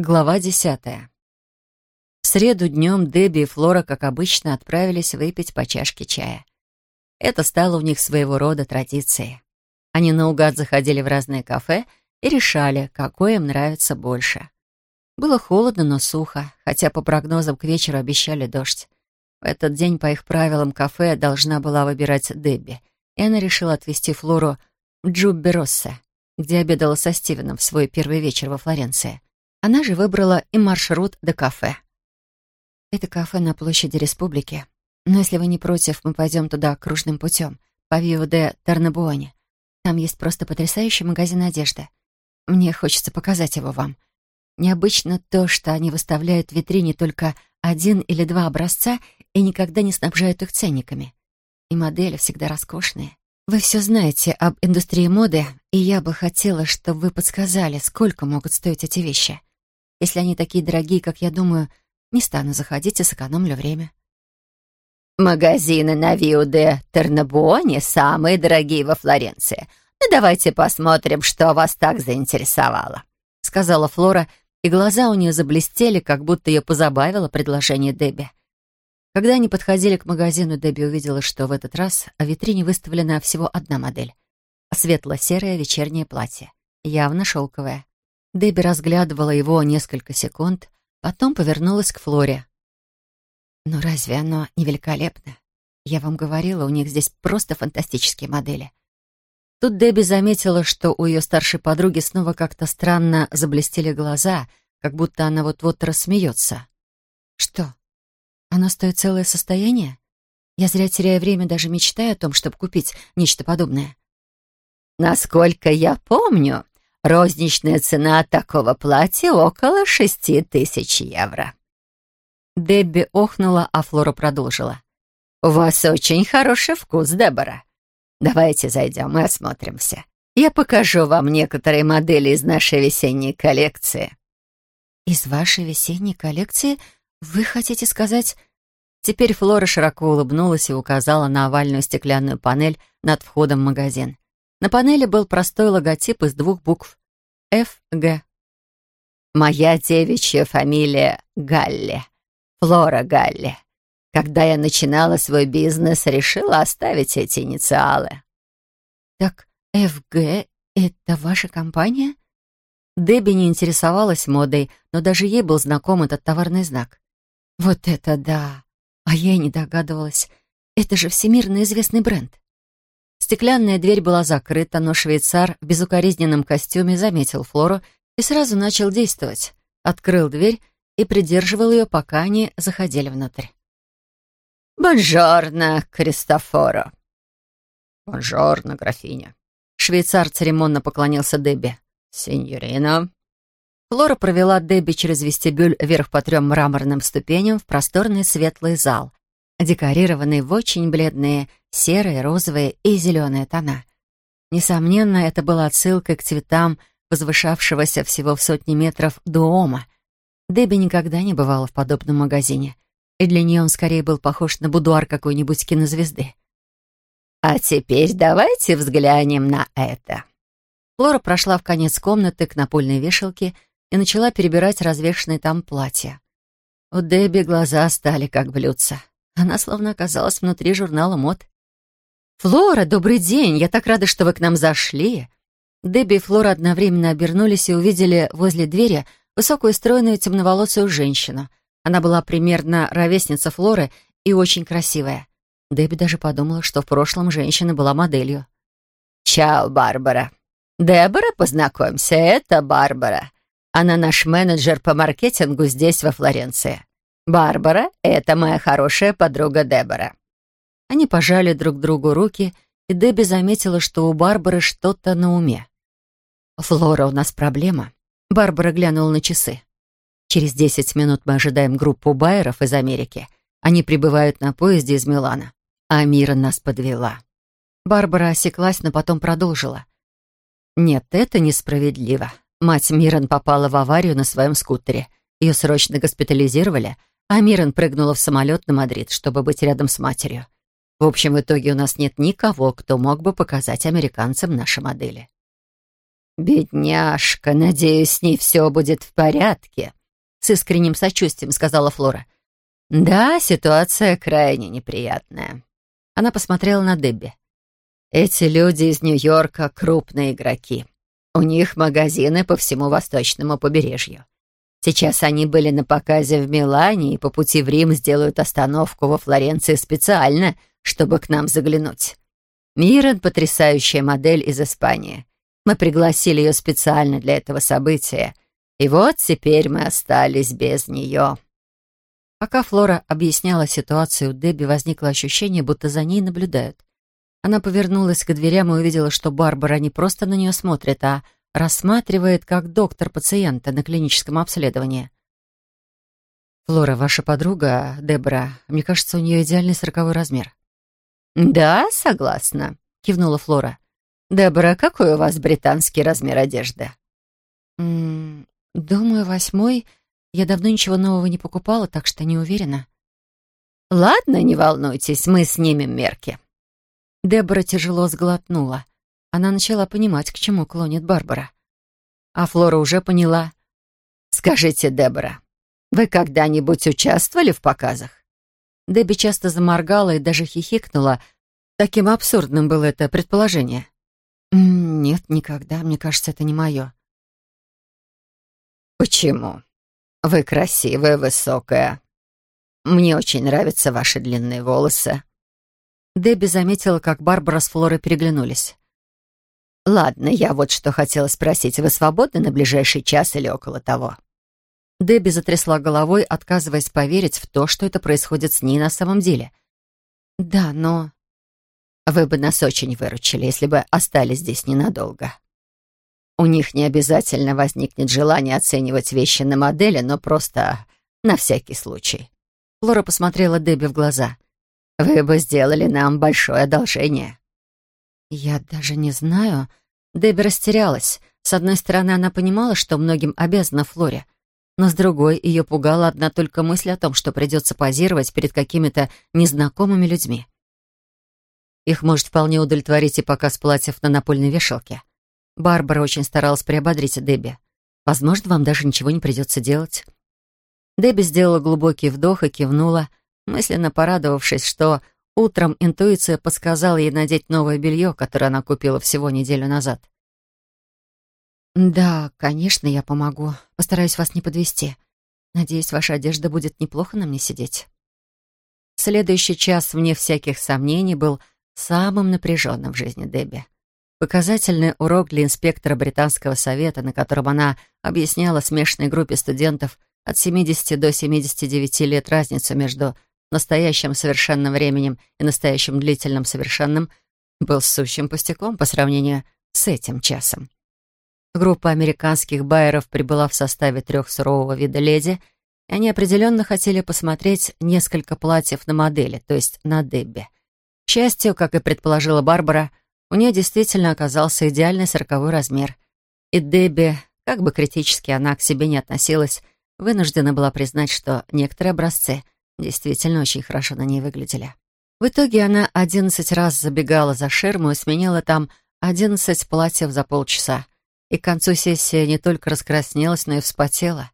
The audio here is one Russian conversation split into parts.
Глава десятая. В среду днем Дебби и Флора, как обычно, отправились выпить по чашке чая. Это стало у них своего рода традицией. Они наугад заходили в разные кафе и решали, какое им нравится больше. Было холодно, но сухо, хотя по прогнозам к вечеру обещали дождь. В этот день, по их правилам, кафе должна была выбирать Дебби, и она решила отвезти Флору в Джубби Россе, где обедала со Стивеном в свой первый вечер во Флоренции. Она же выбрала и маршрут до кафе. Это кафе на площади Республики. Но если вы не против, мы пойдем туда кружным путем, по Вио де Тарнабуоне. Там есть просто потрясающий магазин одежды. Мне хочется показать его вам. Необычно то, что они выставляют в витрине только один или два образца и никогда не снабжают их ценниками. И модели всегда роскошные. Вы все знаете об индустрии моды, и я бы хотела, чтобы вы подсказали, сколько могут стоить эти вещи. Если они такие дорогие, как я думаю, не стану заходить и сэкономлю время. Магазины на Виу де Тернабуоне самые дорогие во Флоренции. Ну, давайте посмотрим, что вас так заинтересовало», — сказала Флора, и глаза у нее заблестели, как будто ее позабавило предложение Дебби. Когда они подходили к магазину, Дебби увидела, что в этот раз в витрине выставлена всего одна модель — светло-серое вечернее платье, явно шелковое. Дебби разглядывала его несколько секунд, потом повернулась к Флоре. «Ну разве оно не великолепно? Я вам говорила, у них здесь просто фантастические модели». Тут Дебби заметила, что у ее старшей подруги снова как-то странно заблестели глаза, как будто она вот-вот рассмеется. «Что? Оно стоит целое состояние? Я зря теряю время, даже мечтая о том, чтобы купить нечто подобное». «Насколько я помню, Розничная цена такого платья около шести тысяч евро. Дебби охнула, а Флора продолжила. «У вас очень хороший вкус, Дебора. Давайте зайдем и осмотримся. Я покажу вам некоторые модели из нашей весенней коллекции». «Из вашей весенней коллекции? Вы хотите сказать...» Теперь Флора широко улыбнулась и указала на овальную стеклянную панель над входом в магазин. На панели был простой логотип из двух букв «ФГ». «Моя девичья фамилия Галли, Флора Галли. Когда я начинала свой бизнес, решила оставить эти инициалы». «Так ФГ — это ваша компания?» Дебби не интересовалась модой, но даже ей был знаком этот товарный знак. «Вот это да! А я и не догадывалась. Это же всемирно известный бренд». Стеклянная дверь была закрыта, но швейцар в безукоризненном костюме заметил Флору и сразу начал действовать. Открыл дверь и придерживал ее, пока они заходили внутрь. «Бонжорно, Кристофоро!» «Бонжорно, графиня!» Швейцар церемонно поклонился Дебби. «Синьорина!» Флора провела Дебби через вестибюль вверх по трем мраморным ступеням в просторный светлый зал, декорированный в очень бледные серые, розовые и зеленые тона. Несомненно, это была отсылкой к цветам возвышавшегося всего в сотни метров дуома. Дебби никогда не бывала в подобном магазине, и для нее он скорее был похож на будуар какой-нибудь кинозвезды. «А теперь давайте взглянем на это». Флора прошла в конец комнаты к напольной вешалке и начала перебирать развешанные там платья. У Дебби глаза стали как блюдца. Она словно оказалась внутри журнала мод. «Флора, добрый день! Я так рада, что вы к нам зашли!» Дебби и Флора одновременно обернулись и увидели возле двери высокую стройную темноволосую женщину. Она была примерно ровесница Флоры и очень красивая. Дебби даже подумала, что в прошлом женщина была моделью. «Чао, Барбара. Дебора, познакомься, это Барбара. Она наш менеджер по маркетингу здесь, во Флоренции. Барбара — это моя хорошая подруга Дебора». Они пожали друг другу руки, и Дебби заметила, что у Барбары что-то на уме. «Флора, у нас проблема». Барбара глянула на часы. «Через десять минут мы ожидаем группу байеров из Америки. Они прибывают на поезде из Милана. А Мира нас подвела». Барбара осеклась, но потом продолжила. «Нет, это несправедливо. Мать Мирон попала в аварию на своем скутере. Ее срочно госпитализировали, а Мирон прыгнула в самолет на Мадрид, чтобы быть рядом с матерью. В общем, в итоге у нас нет никого, кто мог бы показать американцам наши модели. «Бедняжка, надеюсь, с ней все будет в порядке», — с искренним сочувствием сказала Флора. «Да, ситуация крайне неприятная». Она посмотрела на Дебби. «Эти люди из Нью-Йорка — крупные игроки. У них магазины по всему восточному побережью. Сейчас они были на показе в Милане и по пути в Рим сделают остановку во Флоренции специально, чтобы к нам заглянуть. Мирон — потрясающая модель из Испании. Мы пригласили ее специально для этого события. И вот теперь мы остались без нее». Пока Флора объясняла ситуацию, у Дебби возникло ощущение, будто за ней наблюдают. Она повернулась к дверям и увидела, что Барбара не просто на нее смотрит, а рассматривает как доктор пациента на клиническом обследовании. «Флора, ваша подруга, Дебра, мне кажется, у нее идеальный сороковой размер». «Да, согласна», — кивнула Флора. «Дебра, какой у вас британский размер одежды?» М -м, «Думаю, восьмой. Я давно ничего нового не покупала, так что не уверена». «Ладно, не волнуйтесь, мы снимем мерки». Дебора тяжело сглотнула. Она начала понимать, к чему клонит Барбара. А Флора уже поняла. «Скажите, Дебора, вы когда-нибудь участвовали в показах?» Дебби часто заморгала и даже хихикнула. Таким абсурдным было это предположение. «Нет, никогда. Мне кажется, это не мое». «Почему? Вы красивая, высокая. Мне очень нравятся ваши длинные волосы». Дебби заметила, как Барбара с Флорой переглянулись. «Ладно, я вот что хотела спросить. Вы свободны на ближайший час или около того?» Дебби затрясла головой, отказываясь поверить в то, что это происходит с ней на самом деле. «Да, но...» «Вы бы нас очень выручили, если бы остались здесь ненадолго. У них не обязательно возникнет желание оценивать вещи на модели, но просто на всякий случай». Флора посмотрела Дебби в глаза. «Вы бы сделали нам большое одолжение». «Я даже не знаю...» Дебби растерялась. С одной стороны, она понимала, что многим обязана Флоре — но с другой ее пугала одна только мысль о том, что придется позировать перед какими-то незнакомыми людьми. Их может вполне удовлетворить и показ платьев на напольной вешалке. Барбара очень старалась приободрить Дебби. Возможно, вам даже ничего не придется делать. Дебби сделала глубокий вдох и кивнула, мысленно порадовавшись, что утром интуиция подсказала ей надеть новое белье, которое она купила всего неделю назад. «Да, конечно, я помогу. Постараюсь вас не подвести. Надеюсь, ваша одежда будет неплохо на мне сидеть». Следующий час, вне всяких сомнений, был самым напряженным в жизни Дебби. Показательный урок для инспектора Британского совета, на котором она объясняла смешанной группе студентов от 70 до 79 лет разницу между настоящим совершенным временем и настоящим длительным совершенным, был сущим пустяком по сравнению с этим часом. Группа американских байеров прибыла в составе трех сурового вида леди, и они определенно хотели посмотреть несколько платьев на модели, то есть на Дебби. К счастью, как и предположила Барбара, у нее действительно оказался идеальный сороковой размер. И Дебби, как бы критически она к себе не относилась, вынуждена была признать, что некоторые образцы действительно очень хорошо на ней выглядели. В итоге она одиннадцать раз забегала за ширму и сменила там одиннадцать платьев за полчаса и к концу сессии не только раскраснелась, но и вспотела.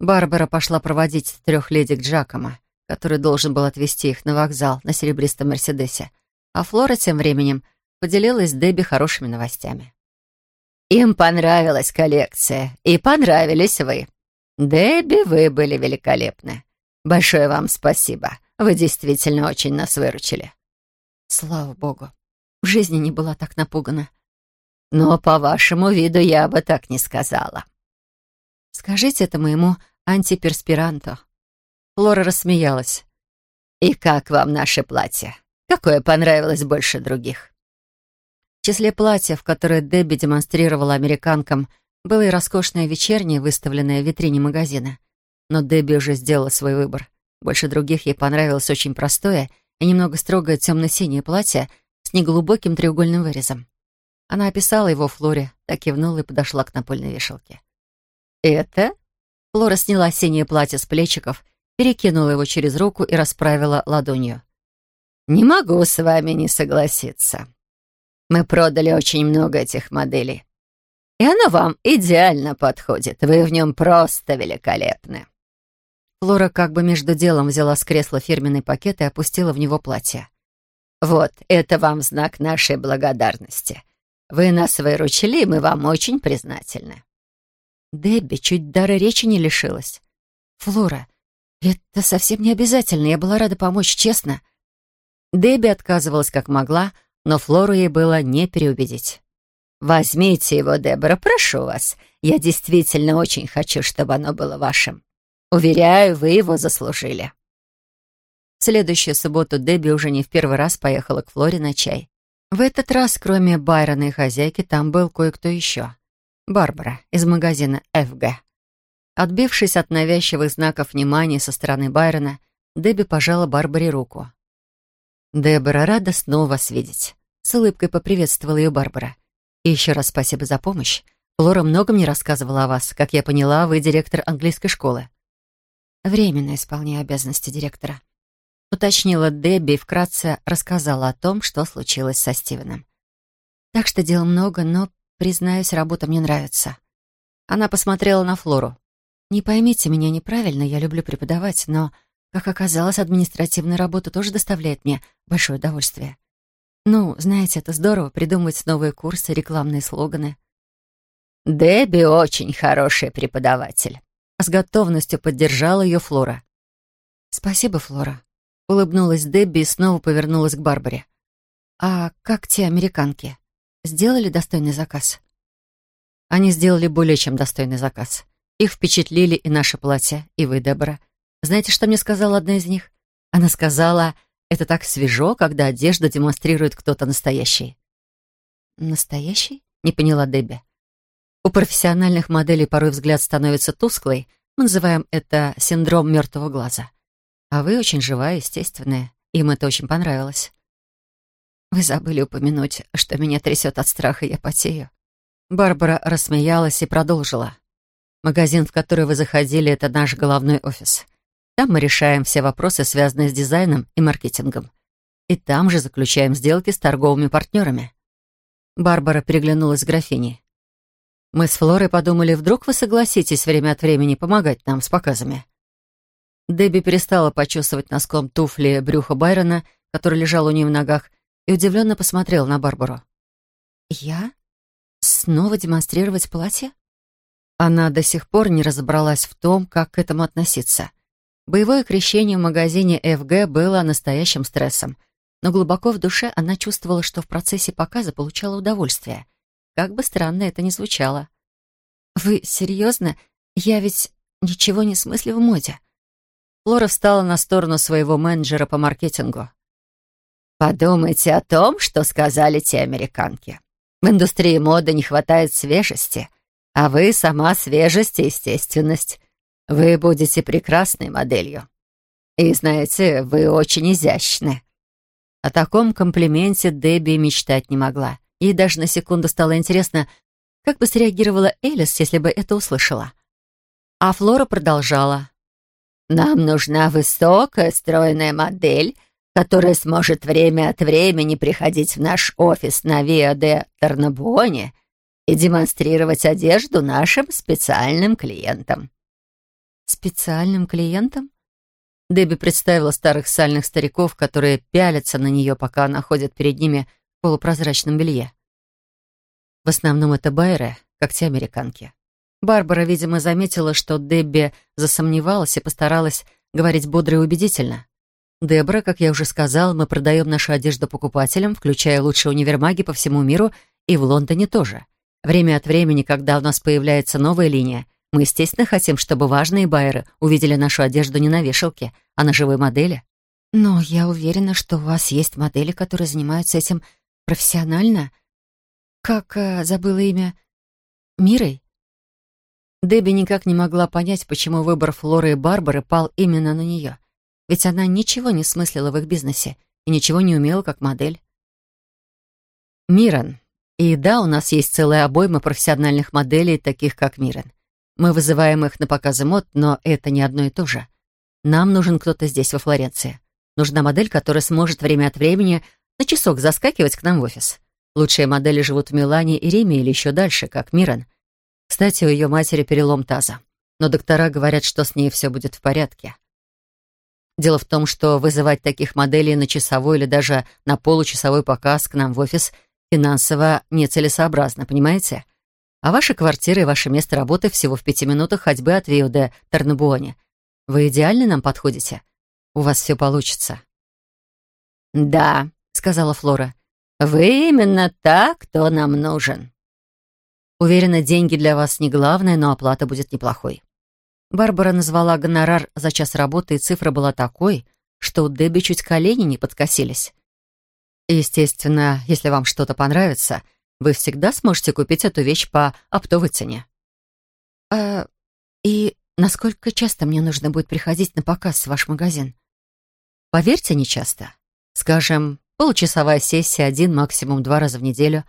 Барбара пошла проводить трех леди к Джакома, который должен был отвезти их на вокзал на серебристом Мерседесе, а Флора тем временем поделилась с Дебби хорошими новостями. «Им понравилась коллекция, и понравились вы. Дебби, вы были великолепны. Большое вам спасибо. Вы действительно очень нас выручили». Слава богу. В жизни не была так напугана. Но по вашему виду я бы так не сказала. Скажите это моему антиперспиранту. Флора рассмеялась. И как вам наше платье? Какое понравилось больше других? В числе платьев, которые Дебби демонстрировала американкам, было и роскошное вечернее, выставленное в витрине магазина. Но Дебби уже сделала свой выбор. Больше других ей понравилось очень простое и немного строгое темно-синее платье с неглубоким треугольным вырезом. Она описала его Флоре, так кивнула и подошла к напольной вешалке. «Это?» Флора сняла синее платье с плечиков, перекинула его через руку и расправила ладонью. «Не могу с вами не согласиться. Мы продали очень много этих моделей. и оно вам идеально подходит. Вы в нем просто великолепны». Флора как бы между делом взяла с кресла фирменный пакет и опустила в него платье. «Вот, это вам знак нашей благодарности. Вы нас выручили, и мы вам очень признательны». Дебби чуть дара речи не лишилась. «Флора, это совсем не обязательно, я была рада помочь, честно». Дебби отказывалась как могла, но Флору ей было не переубедить. «Возьмите его, Дебора, прошу вас. Я действительно очень хочу, чтобы оно было вашим. Уверяю, вы его заслужили». В следующую субботу Дебби уже не в первый раз поехала к Флоре на чай. В этот раз, кроме Байрона и хозяйки, там был кое-кто еще. Барбара из магазина «ФГ». Отбившись от навязчивых знаков внимания со стороны Байрона, Дебби пожала Барбаре руку. «Дебора, рада снова вас видеть», — с улыбкой поприветствовала ее Барбара. «И еще раз спасибо за помощь. Флора много мне рассказывала о вас. Как я поняла, вы директор английской школы». «Временно исполняю обязанности директора», — уточнила Дебби и вкратце рассказала о том, что случилось со Стивеном. «Так что дел много, но, признаюсь, работа мне нравится». Она посмотрела на Флору. «Не поймите меня неправильно, я люблю преподавать, но как оказалось, административная работа тоже доставляет мне большое удовольствие. Ну, знаете, это здорово придумывать новые курсы, рекламные слоганы. «Дебби очень хороший преподаватель», — с готовностью поддержала ее Флора. «Спасибо, Флора», — улыбнулась Дебби и снова повернулась к Барбаре. «А как те американки? Сделали достойный заказ?» Они сделали более чем достойный заказ. Их впечатлили и наше платье, и вы, Дебора, знаете, что мне сказала одна из них? Она сказала, это так свежо, когда одежда демонстрирует кто-то настоящий. «Настоящий?» — не поняла Дебби. У профессиональных моделей порой взгляд становится тусклый. Мы называем это синдром мертвого глаза. А вы очень живая, естественная. Им это очень понравилось. Вы забыли упомянуть, что меня трясет от страха, я потею. Барбара рассмеялась и продолжила. Магазин, в который вы заходили, это наш головной офис. Там мы решаем все вопросы, связанные с дизайном и маркетингом. И там же заключаем сделки с торговыми партнерами. Барбара переглянулась с графиней. Мы с Флорой подумали, вдруг вы согласитесь время от времени помогать нам с показами. Дебби перестала почесывать носком туфли брюха Байрона, который лежал у нее в ногах, и удивленно посмотрела на Барбару. «Я? Снова демонстрировать платье?» Она до сих пор не разобралась в том, как к этому относиться. Боевое крещение в магазине ФГ было настоящим стрессом, но глубоко в душе она чувствовала, что в процессе показа получала удовольствие. Как бы странно это ни звучало. «Вы серьезно? Я ведь ничего не смыслю в моде». Флора встала на сторону своего менеджера по маркетингу. «Подумайте о том, что сказали те американки. В индустрии моды не хватает свежести, а вы сама свежесть и естественность. Вы будете прекрасной моделью. И знаете, вы очень изящны». О таком комплименте Дебби мечтать не могла. Ей даже на секунду стало интересно, как бы среагировала Элис, если бы это услышала. А Флора продолжала. «Нам нужна высокая, стройная модель, которая сможет время от времени приходить в наш офис на Виа де Тарнабуоне и демонстрировать одежду нашим специальным клиентам. Специальным клиентам? Дебби представила старых сальных стариков, которые пялятся на нее, пока она ходит перед ними полупрозрачном белье. В основном это байеры, как те американки. Барбара, видимо, заметила, что Дебби засомневалась и постаралась говорить бодро и убедительно. «Дебра, как я уже сказал, мы продаем нашу одежду покупателям, включая лучшие универмаги по всему миру и в Лондоне тоже. Время от времени, когда у нас появляется новая линия, мы, естественно, хотим, чтобы важные байеры увидели нашу одежду не на вешалке, а на живой модели. Но я уверена, что у вас есть модели, которые занимаются этим профессионально. Как э, забыла имя? Мирой? Дебби никак не могла понять, почему выбор Флоры и Барбары пал именно на нее. Ведь она ничего не смыслила в их бизнесе и ничего не умела как модель. Мирон. И да, у нас есть целая обойма профессиональных моделей, таких как Мирон. Мы вызываем их на показы мод, но это не одно и то же. Нам нужен кто-то здесь, во Флоренции. Нужна модель, которая сможет время от времени на часок заскакивать к нам в офис. Лучшие модели живут в Милане и Риме или еще дальше, как Мирон. Кстати, у ее матери перелом таза. Но доктора говорят, что с ней все будет в порядке. Дело в том, что вызывать таких моделей на часовой или даже на получасовой показ к нам в офис финансово нецелесообразно, понимаете? А ваша квартира и ваше место работы всего в пяти минутах ходьбы от Вио де Тарнабуоне. Вы идеально нам подходите. У вас все получится. «Да», — сказала Флора. «Вы именно так, кто нам нужен». Уверена, деньги для вас не главное, но оплата будет неплохой. Барбара назвала гонорар за час работы, и цифра была такой, что у Дебби чуть колени не подкосились. Естественно, если вам что-то понравится, вы всегда сможете купить эту вещь по оптовой цене. А, и насколько часто мне нужно будет приходить на показ в ваш магазин? Поверьте, не часто. Скажем, Получасовая сессия один, максимум два раза в неделю.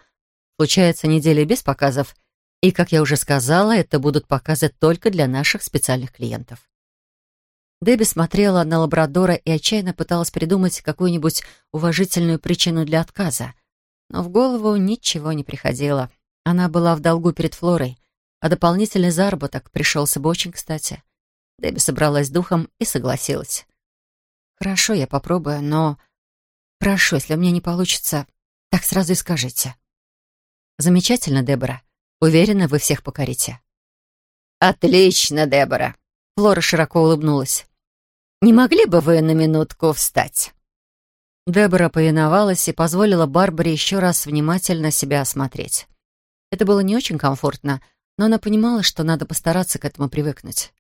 Случается недели без показов. И, как я уже сказала, это будут показы только для наших специальных клиентов. Дебби смотрела на лабрадора и отчаянно пыталась придумать какую-нибудь уважительную причину для отказа. Но в голову ничего не приходило. Она была в долгу перед Флорой, а дополнительный заработок пришелся бы очень кстати. Дебби собралась духом и согласилась. «Хорошо, я попробую, но Прошу, если у меня не получится, так сразу и скажите. Замечательно, Дебора. Уверена, вы всех покорите. Отлично, Дебора. Флора широко улыбнулась. Не могли бы вы на минутку встать? Дебора повиновалась и позволила Барбаре еще раз внимательно себя осмотреть. Это было не очень комфортно, но она понимала, что надо постараться к этому привыкнуть.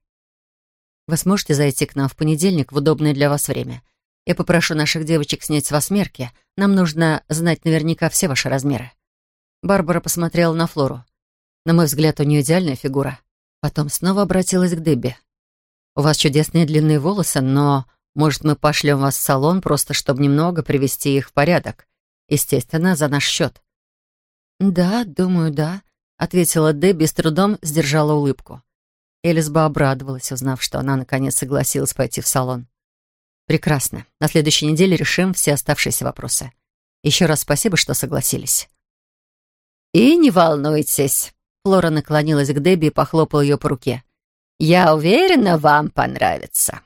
«Вы сможете зайти к нам в понедельник в удобное для вас время?» Я попрошу наших девочек снять с вас мерки. Нам нужно знать наверняка все ваши размеры». Барбара посмотрела на Флору. На мой взгляд, у нее идеальная фигура. Потом снова обратилась к Дебби. «У вас чудесные длинные волосы, но, может, мы пошлем вас в салон, просто чтобы немного привести их в порядок? Естественно, за наш счет». «Да, думаю, да», — ответила Дебби с трудом сдержала улыбку. Элис бы обрадовалась, узнав, что она наконец согласилась пойти в салон. Прекрасно. На следующей неделе решим все оставшиеся вопросы. Еще раз спасибо, что согласились. И не волнуйтесь. Флора наклонилась к Дебби и похлопала ее по руке. Я уверена, вам понравится.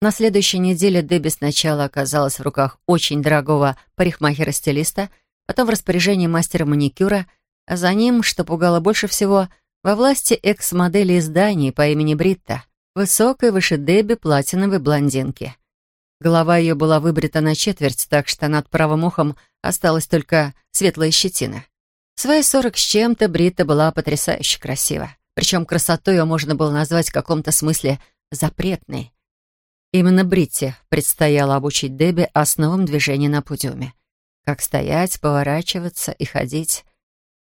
На следующей неделе Дебби сначала оказалась в руках очень дорогого парикмахера-стилиста, потом в распоряжении мастера маникюра, а за ним, что пугало больше всего, во власти экс-модели издания по имени Бритта — Высокой, выше Дебби, платиновой блондинки. Голова ее была выбрита на четверть, так что над правым ухом осталась только светлая щетина. В свои сорок с чем-то Брита была потрясающе красива. Причем красоту ее можно было назвать в каком-то смысле запретной. Именно Бритте предстояло обучить Дебби основам движения на подиуме. Как стоять, поворачиваться и ходить.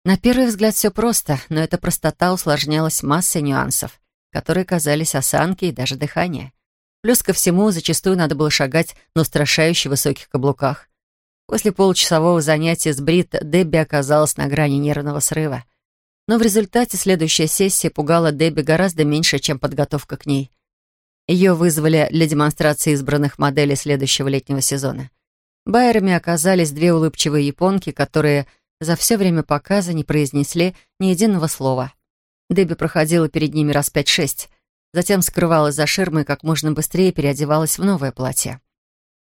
На первый взгляд все просто, но эта простота усложнялась массой нюансов которые казались осанки и даже дыхание. Плюс ко всему, зачастую надо было шагать на устрашающе высоких каблуках. После получасового занятия с Брит Дебби оказалась на грани нервного срыва. Но в результате следующая сессия пугала Дебби гораздо меньше, чем подготовка к ней. Ее вызвали для демонстрации избранных моделей следующего летнего сезона. Байерами оказались две улыбчивые японки, которые за все время показа не произнесли ни единого слова. Дебби проходила перед ними раз пять-шесть, затем скрывалась за ширмой и как можно быстрее переодевалась в новое платье.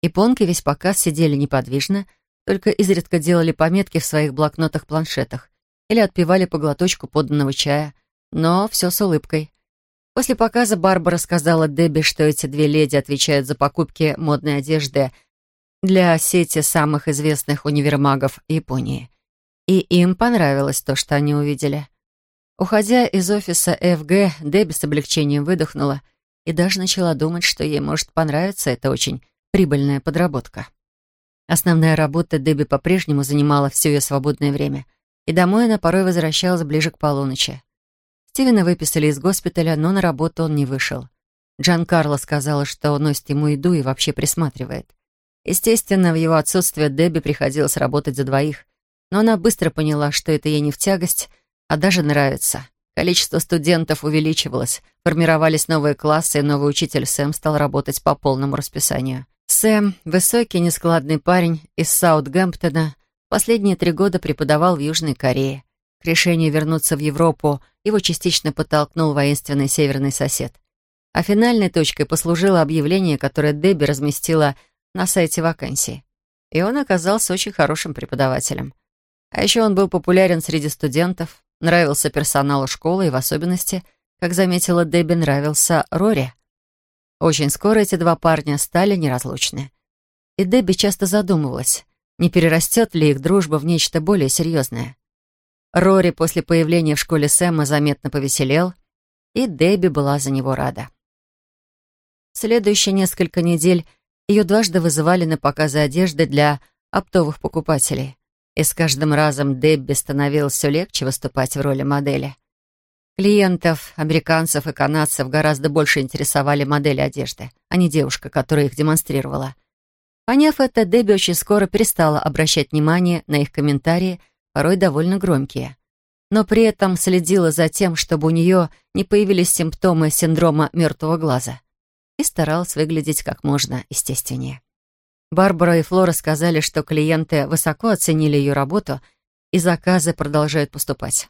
Японки весь показ сидели неподвижно, только изредка делали пометки в своих блокнотах-планшетах или отпивали по глоточку поданного чая, но все с улыбкой. После показа Барбара сказала Дебби, что эти две леди отвечают за покупки модной одежды для сети самых известных универмагов Японии. И им понравилось то, что они увидели. Уходя из офиса ФГ, Дебби с облегчением выдохнула и даже начала думать, что ей может понравиться эта очень прибыльная подработка. Основная работа Дебби по-прежнему занимала все ее свободное время, и домой она порой возвращалась ближе к полуночи. Стивена выписали из госпиталя, но на работу он не вышел. Джан Карло сказала, что носит ему еду и вообще присматривает. Естественно, в его отсутствие Дебби приходилось работать за двоих, но она быстро поняла, что это ей не в тягость — а даже нравится. Количество студентов увеличивалось, формировались новые классы, и новый учитель Сэм стал работать по полному расписанию. Сэм, высокий, нескладный парень из Саутгемптона, Последние три года преподавал в Южной Корее. К решению вернуться в Европу его частично подтолкнул воинственный северный сосед. А финальной точкой послужило объявление, которое Дебби разместила на сайте вакансий. И он оказался очень хорошим преподавателем. А еще он был популярен среди студентов, нравился персоналу школы и в особенности, как заметила Дебби, нравился Рори. Очень скоро эти два парня стали неразлучны. И Дебби часто задумывалась, не перерастет ли их дружба в нечто более серьезное. Рори после появления в школе Сэма заметно повеселел, и Дебби была за него рада. Следующие несколько недель ее дважды вызывали на показы одежды для оптовых покупателей, и с каждым разом Дебби становилось все легче выступать в роли модели. Клиентов, американцев и канадцев гораздо больше интересовали модели одежды, а не девушка, которая их демонстрировала. Поняв это, Дебби очень скоро перестала обращать внимание на их комментарии порой довольно громкие. Но при этом следила за тем, чтобы у нее не появились симптомы синдрома мертвого глаза. И старалась выглядеть как можно естественнее. Барбара и Флора сказали, что клиенты высоко оценили ее работу, и заказы продолжают поступать.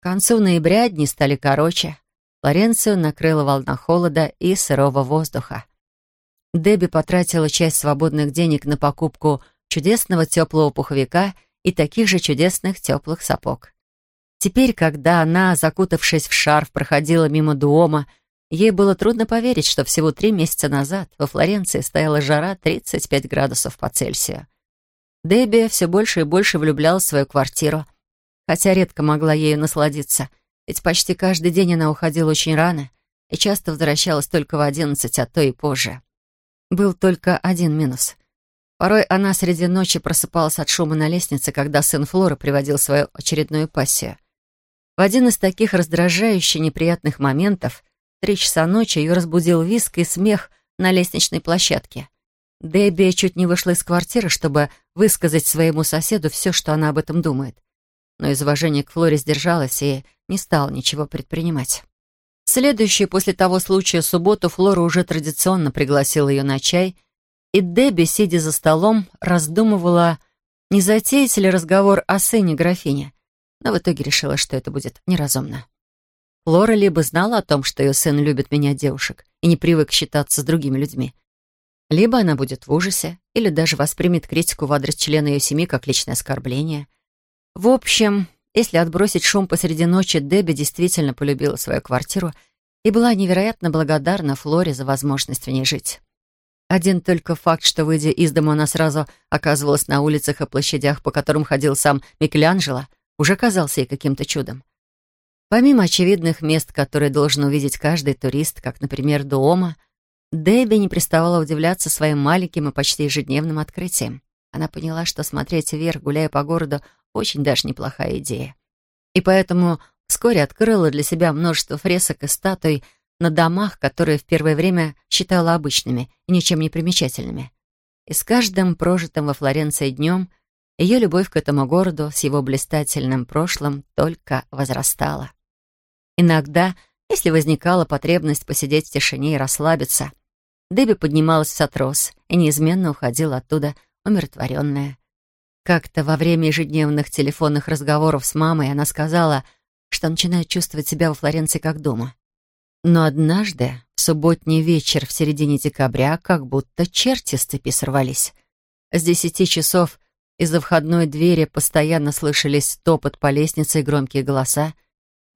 К концу ноября дни стали короче. Флоренцию накрыла волна холода и сырого воздуха. Дебби потратила часть свободных денег на покупку чудесного теплого пуховика — и таких же чудесных теплых сапог. Теперь, когда она, закутавшись в шарф, проходила мимо Дуома, ей было трудно поверить, что всего три месяца назад во Флоренции стояла жара 35 градусов по Цельсию. Дебби все больше и больше влюблялась в свою квартиру, хотя редко могла ею насладиться, ведь почти каждый день она уходила очень рано и часто возвращалась только в одиннадцать, а то и позже. Был только один минус. Порой она среди ночи просыпалась от шума на лестнице, когда сын Флора приводил свою очередную пассию. В один из таких раздражающе неприятных моментов, три часа ночи, ее разбудил виск и смех на лестничной площадке. Дебби чуть не вышла из квартиры, чтобы высказать своему соседу все, что она об этом думает. Но из уважения к Флоре сдержалась и не стала ничего предпринимать. Следующую после того случая субботу Флора уже традиционно пригласила ее на чай — и Дебби, сидя за столом, раздумывала, не затеять ли разговор о сыне графини, но в итоге решила, что это будет неразумно. Флора либо знала о том, что ее сын любит менять девушек и не привык считаться с другими людьми, либо она будет в ужасе или даже воспримет критику в адрес члена ее семьи как личное оскорбление. В общем, если отбросить шум посреди ночи, Дебби действительно полюбила свою квартиру и была невероятно благодарна Флоре за возможность в ней жить. Один только факт, что, выйдя из дома, она сразу оказывалась на улицах и площадях, по которым ходил сам Микеланджело, уже казался ей каким-то чудом. Помимо очевидных мест, которые должен увидеть каждый турист, как, например, Дуома, Дебби не приставала удивляться своим маленьким и почти ежедневным открытием. Она поняла, что смотреть вверх, гуляя по городу, очень даже неплохая идея. И поэтому вскоре открыла для себя множество фресок и статуй, на домах, которые в первое время считала обычными и ничем не примечательными. И с каждым прожитым во Флоренции днем ее любовь к этому городу с его блистательным прошлым только возрастала. Иногда, если возникала потребность посидеть в тишине и расслабиться, Дебби поднималась в Сатрос и неизменно уходила оттуда умиротворенная. Как-то во время ежедневных телефонных разговоров с мамой она сказала, что начинает чувствовать себя во Флоренции как дома. Но однажды, в субботний вечер в середине декабря, как будто черти с цепи сорвались. С десяти часов из-за входной двери постоянно слышались топот по лестнице и громкие голоса.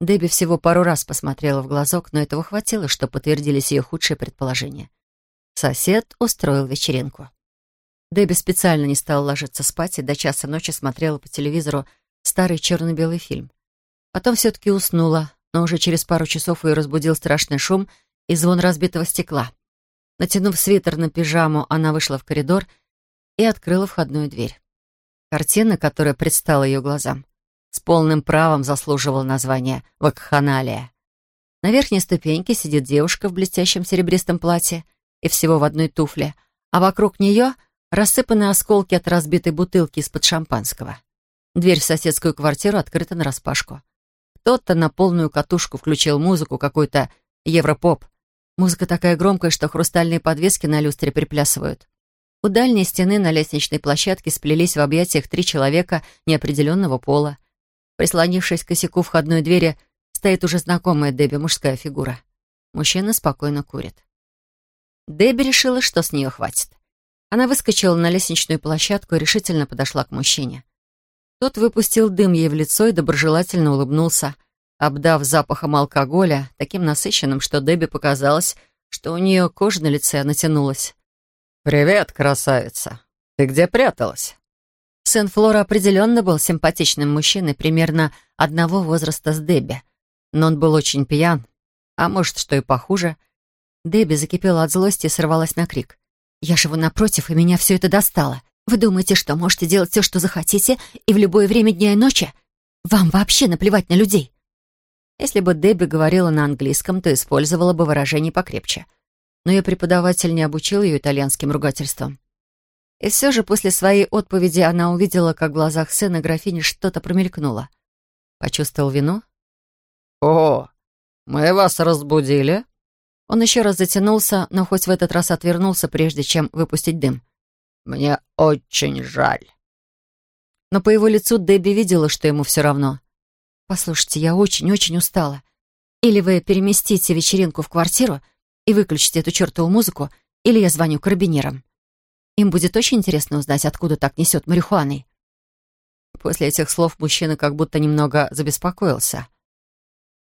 Дебби всего пару раз посмотрела в глазок, но этого хватило, чтобы подтвердились ее худшие предположения. Сосед устроил вечеринку. Дебби специально не стала ложиться спать и до часа ночи смотрела по телевизору старый черно-белый фильм. Потом все-таки уснула, но уже через пару часов ее разбудил страшный шум и звон разбитого стекла. Натянув свитер на пижаму, она вышла в коридор и открыла входную дверь. Картина, которая предстала ее глазам, с полным правом заслуживала названия «Вакханалия». На верхней ступеньке сидит девушка в блестящем серебристом платье и всего в одной туфле, а вокруг нее рассыпаны осколки от разбитой бутылки из-под шампанского. Дверь в соседскую квартиру открыта нараспашку. Кто-то на полную катушку включил музыку, какой-то европоп. Музыка такая громкая, что хрустальные подвески на люстре приплясывают. У дальней стены на лестничной площадке сплелись в объятиях три человека неопределенного пола. Прислонившись к косяку входной двери, стоит уже знакомая Дебби мужская фигура. Мужчина спокойно курит. Дебби решила, что с нее хватит. Она выскочила на лестничную площадку и решительно подошла к мужчине. Тот выпустил дым ей в лицо и доброжелательно улыбнулся, обдав запахом алкоголя, таким насыщенным, что Дебби показалось, что у нее кожа на лице натянулась. «Привет, красавица! Ты где пряталась?» Сын Флора определенно был симпатичным мужчиной примерно одного возраста с Дебби, но он был очень пьян, а может, что и похуже. Дебби закипела от злости и сорвалась на крик. «Я живу напротив, и меня все это достало. Вы думаете, что можете делать все, что захотите, и в любое время дня и ночи? Вам вообще наплевать на людей!» Если бы Дебби говорила на английском, то использовала бы выражение покрепче. Но ее преподаватель не обучил ее итальянским ругательствам. И все же после своей отповеди она увидела, как в глазах сына графини что-то промелькнуло. Почувствовал вину? «О, мы вас разбудили?» Он еще раз затянулся, но хоть в этот раз отвернулся, прежде чем выпустить дым. «Мне очень жаль». Но по его лицу Дебби видела, что ему все равно. «Послушайте, я очень-очень устала. Или вы переместите вечеринку в квартиру и выключите эту чертову музыку, или я звоню карабинерам. Им будет очень интересно узнать, откуда так несет марихуаной». После этих слов мужчина как будто немного забеспокоился.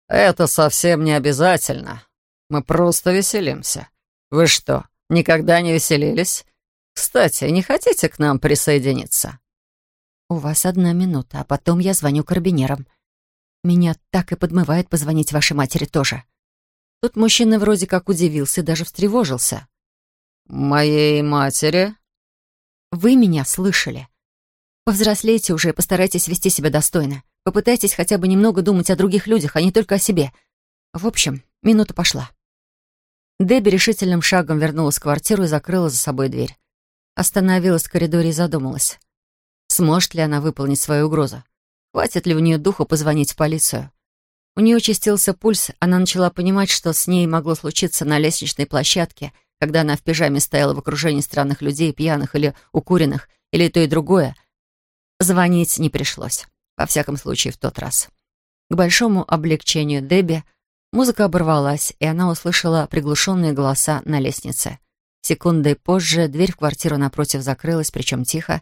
«Это совсем не обязательно. Мы просто веселимся. Вы что, никогда не веселились? Кстати, не хотите к нам присоединиться?» «У вас одна минута, а потом я звоню карабинерам. Меня так и подмывает позвонить вашей матери тоже». Тут мужчина вроде как удивился, даже встревожился. «Моей матери?» «Вы меня слышали. Повзрослейте уже и постарайтесь вести себя достойно. Попытайтесь хотя бы немного думать о других людях, а не только о себе. В общем, минута пошла». Дебби решительным шагом вернулась в квартиру и закрыла за собой дверь. Остановилась в коридоре и задумалась. Сможет ли она выполнить свою угрозу? Хватит ли у нее духу позвонить в полицию? У нее участился пульс, она начала понимать, что с ней могло случиться на лестничной площадке, когда она в пижаме стояла в окружении странных людей, пьяных или укуренных, или то и другое. Звонить не пришлось, во всяком случае, в тот раз. К большому облегчению Дебби музыка оборвалась, и она услышала приглушенные голоса на лестнице. Секундой позже дверь в квартиру напротив закрылась, причем тихо,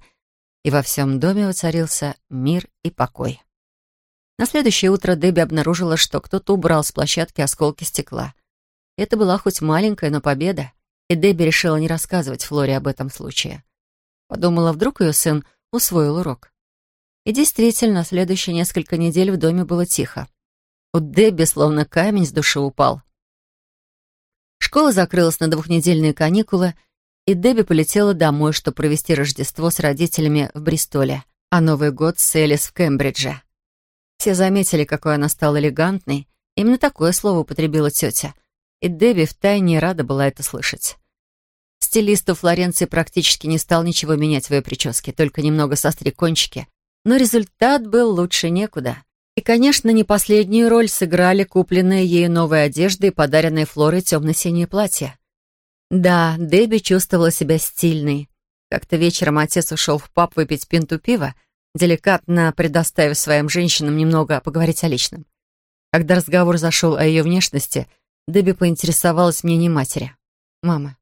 и во всем доме воцарился мир и покой. На следующее утро Дебби обнаружила, что кто-то убрал с площадки осколки стекла. Это была хоть маленькая, но победа, и Дебби решила не рассказывать Флоре об этом случае. Подумала, вдруг ее сын усвоил урок. И действительно, следующие несколько недель в доме было тихо. У Дебби словно камень с души упал. Школа закрылась на двухнедельные каникулы, и Дебби полетела домой, чтобы провести Рождество с родителями в Бристоле, а Новый год с Элис в Кембридже. Все заметили, какой она стала элегантной. Именно такое слово употребила тетя. И Дебби втайне рада была это слышать. Стилист у Флоренции практически не стал ничего менять в ее прическе, только немного состриг кончики. Но результат был лучше некуда. И, конечно, не последнюю роль сыграли купленные ею новые одежды и подаренные Флорой темно-синее платье. Да, Дебби чувствовала себя стильной. Как-то вечером отец ушел в паб выпить пинту пива, деликатно предоставив своим женщинам немного поговорить о личном. Когда разговор зашел о ее внешности, Дебби поинтересовалась мнением матери. «Мама,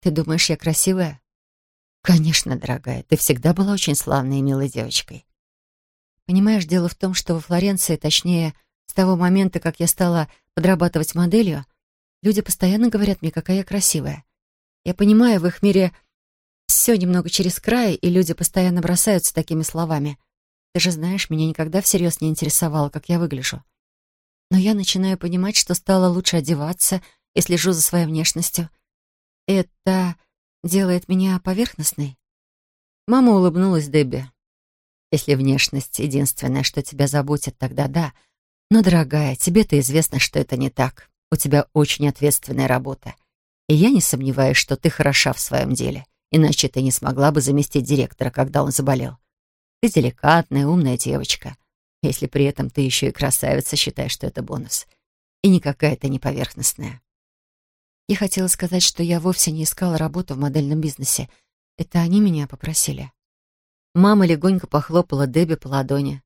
ты думаешь, я красивая?» «Конечно, дорогая, ты всегда была очень славной и милой девочкой». «Понимаешь, дело в том, что во Флоренции, точнее, с того момента, как я стала подрабатывать моделью, люди постоянно говорят мне, какая я красивая. Я понимаю, в их мире все немного через край, и люди постоянно бросаются такими словами. Ты же знаешь, меня никогда всерьез не интересовало, как я выгляжу. Но я начинаю понимать, что стала лучше одеваться и слежу за своей внешностью. Это делает меня поверхностной. Мама улыбнулась Дебби. Если внешность — единственное, что тебя заботит, тогда да. Но, дорогая, тебе-то известно, что это не так. У тебя очень ответственная работа. И я не сомневаюсь, что ты хороша в своем деле иначе ты не смогла бы заместить директора, когда он заболел. Ты деликатная, умная девочка. Если при этом ты еще и красавица, считай, что это бонус. И никакая ты не поверхностная. Я хотела сказать, что я вовсе не искала работу в модельном бизнесе. Это они меня попросили. Мама легонько похлопала Дебби по ладони.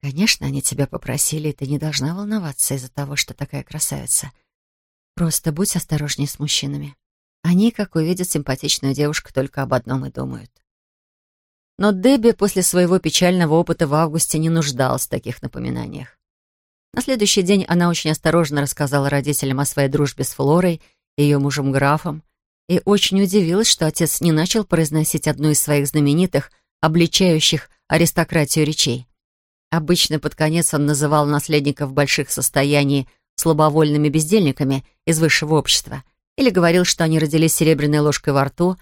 Конечно, они тебя попросили, и ты не должна волноваться из-за того, что такая красавица. Просто будь осторожней с мужчинами. Они, как увидят симпатичную девушку, только об одном и думают. Но Дебби после своего печального опыта в августе не нуждалась в таких напоминаниях. На следующий день она очень осторожно рассказала родителям о своей дружбе с Флорой и ее мужем графом, и очень удивилась, что отец не начал произносить одну из своих знаменитых, обличающих аристократию речей. Обычно под конец он называл наследников больших состояний слабовольными бездельниками из высшего общества или говорил, что они родились серебряной ложкой во рту,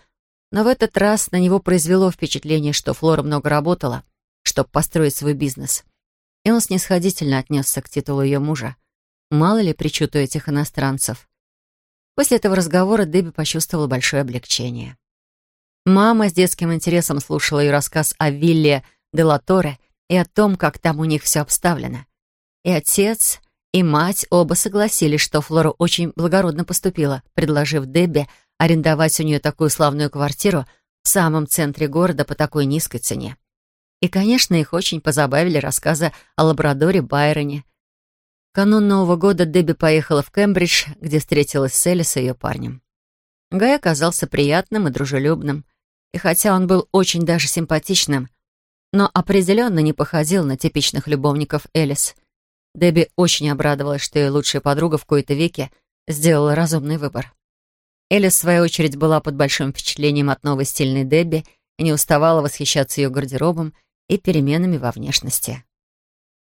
но в этот раз на него произвело впечатление, что Флора много работала, чтобы построить свой бизнес. И он снисходительно отнесся к титулу ее мужа. Мало ли причуд у этих иностранцев. После этого разговора Дебби почувствовала большое облегчение. Мама с детским интересом слушала ее рассказ о вилле Делаторе и о том, как там у них все обставлено. И отец, и мать оба согласились, что Флора очень благородно поступила, предложив Дебби арендовать у нее такую славную квартиру в самом центре города по такой низкой цене. И, конечно, их очень позабавили рассказы о лабрадоре Байроне, канун Нового года Дебби поехала в Кембридж, где встретилась с Элли с ее парнем. Гай оказался приятным и дружелюбным, и хотя он был очень даже симпатичным, но определенно не походил на типичных любовников Элис. Дебби очень обрадовалась, что ее лучшая подруга в кои-то веке сделала разумный выбор. Элис, в свою очередь, была под большим впечатлением от новой стильной Дебби и не уставала восхищаться ее гардеробом и переменами во внешности.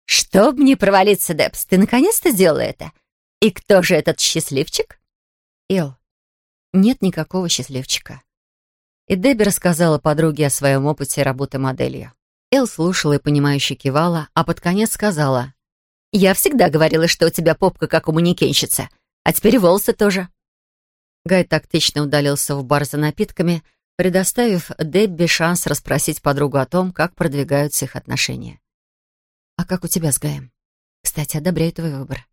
«Чтоб не провалиться, Депс, ты наконец-то сделала это. И кто же этот счастливчик?» «Эл, нет никакого счастливчика». И Дебби рассказала подруге о своем опыте работы моделью. Эл слушала и понимающе кивала, а под конец сказала. «Я всегда говорила, что у тебя попка, как у манекенщицы, а теперь волосы тоже». Гай тактично удалился в бар за напитками, предоставив Дебби шанс расспросить подругу о том, как продвигаются их отношения. «А как у тебя с Гаем?» «Кстати, одобряю твой выбор».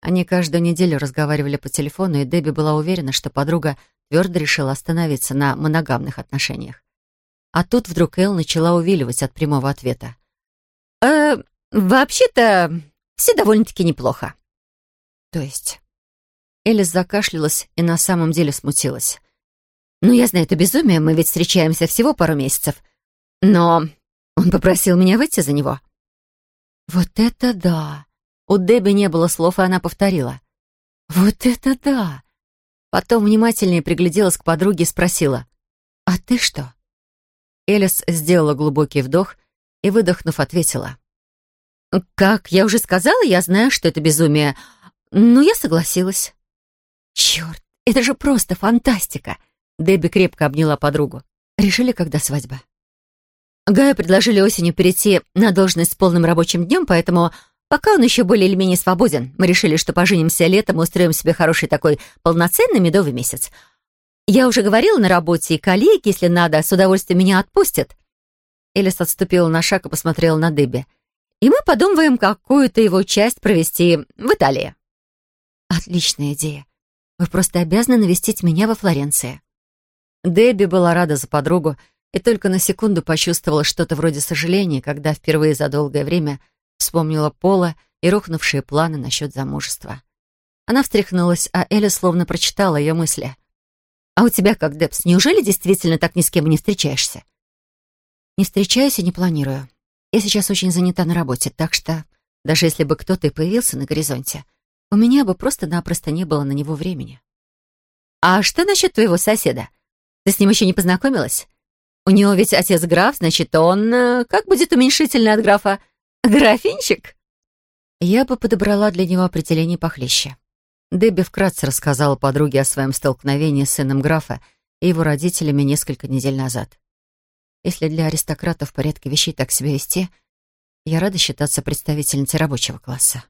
Они каждую неделю разговаривали по телефону, и Дебби была уверена, что подруга твердо решила остановиться на моногамных отношениях. А тут вдруг Эл начала увиливать от прямого ответа. «Э, вообще-то, все довольно-таки неплохо». «То есть?» Элис закашлялась и на самом деле смутилась. «Ну, я знаю, это безумие, мы ведь встречаемся всего пару месяцев. Но он попросил меня выйти за него». «Вот это да!» У Дебби не было слов, и она повторила. «Вот это да!» Потом внимательнее пригляделась к подруге и спросила. «А ты что?» Элис сделала глубокий вдох и, выдохнув, ответила. «Как я уже сказала, я знаю, что это безумие, но я согласилась». «Черт, это же просто фантастика!» Дебби крепко обняла подругу. «Решили, когда свадьба?» Гаю предложили осенью перейти на должность с полным рабочим днем, поэтому пока он еще более или менее свободен, мы решили, что поженимся летом и устроим себе хороший такой полноценный медовый месяц. Я уже говорила на работе, и коллеги, если надо, с удовольствием меня отпустят. Элис отступила на шаг и посмотрела на Дебби. И мы подумываем какую-то его часть провести в Италии. Отличная идея. Вы просто обязаны навестить меня во Флоренции. Дебби была рада за подругу и только на секунду почувствовала что-то вроде сожаления, когда впервые за долгое время вспомнила Пола и рухнувшие планы насчет замужества. Она встряхнулась, а Эля словно прочитала ее мысли. «А у тебя как, Депс, неужели действительно так ни с кем не встречаешься?» «Не встречаюсь и не планирую. Я сейчас очень занята на работе, так что даже если бы кто-то и появился на горизонте, у меня бы просто-напросто не было на него времени». «А что насчет твоего соседа? Ты с ним еще не познакомилась? У него ведь отец граф, значит, он, э, как будет уменьшительно от графа, графинчик?» Я бы подобрала для него определение похлеще. Дебби вкратце рассказала подруге о своем столкновении с сыном графа и его родителями несколько недель назад. Если для аристократов в порядке вещей так себя вести, я рада считаться представительницей рабочего класса.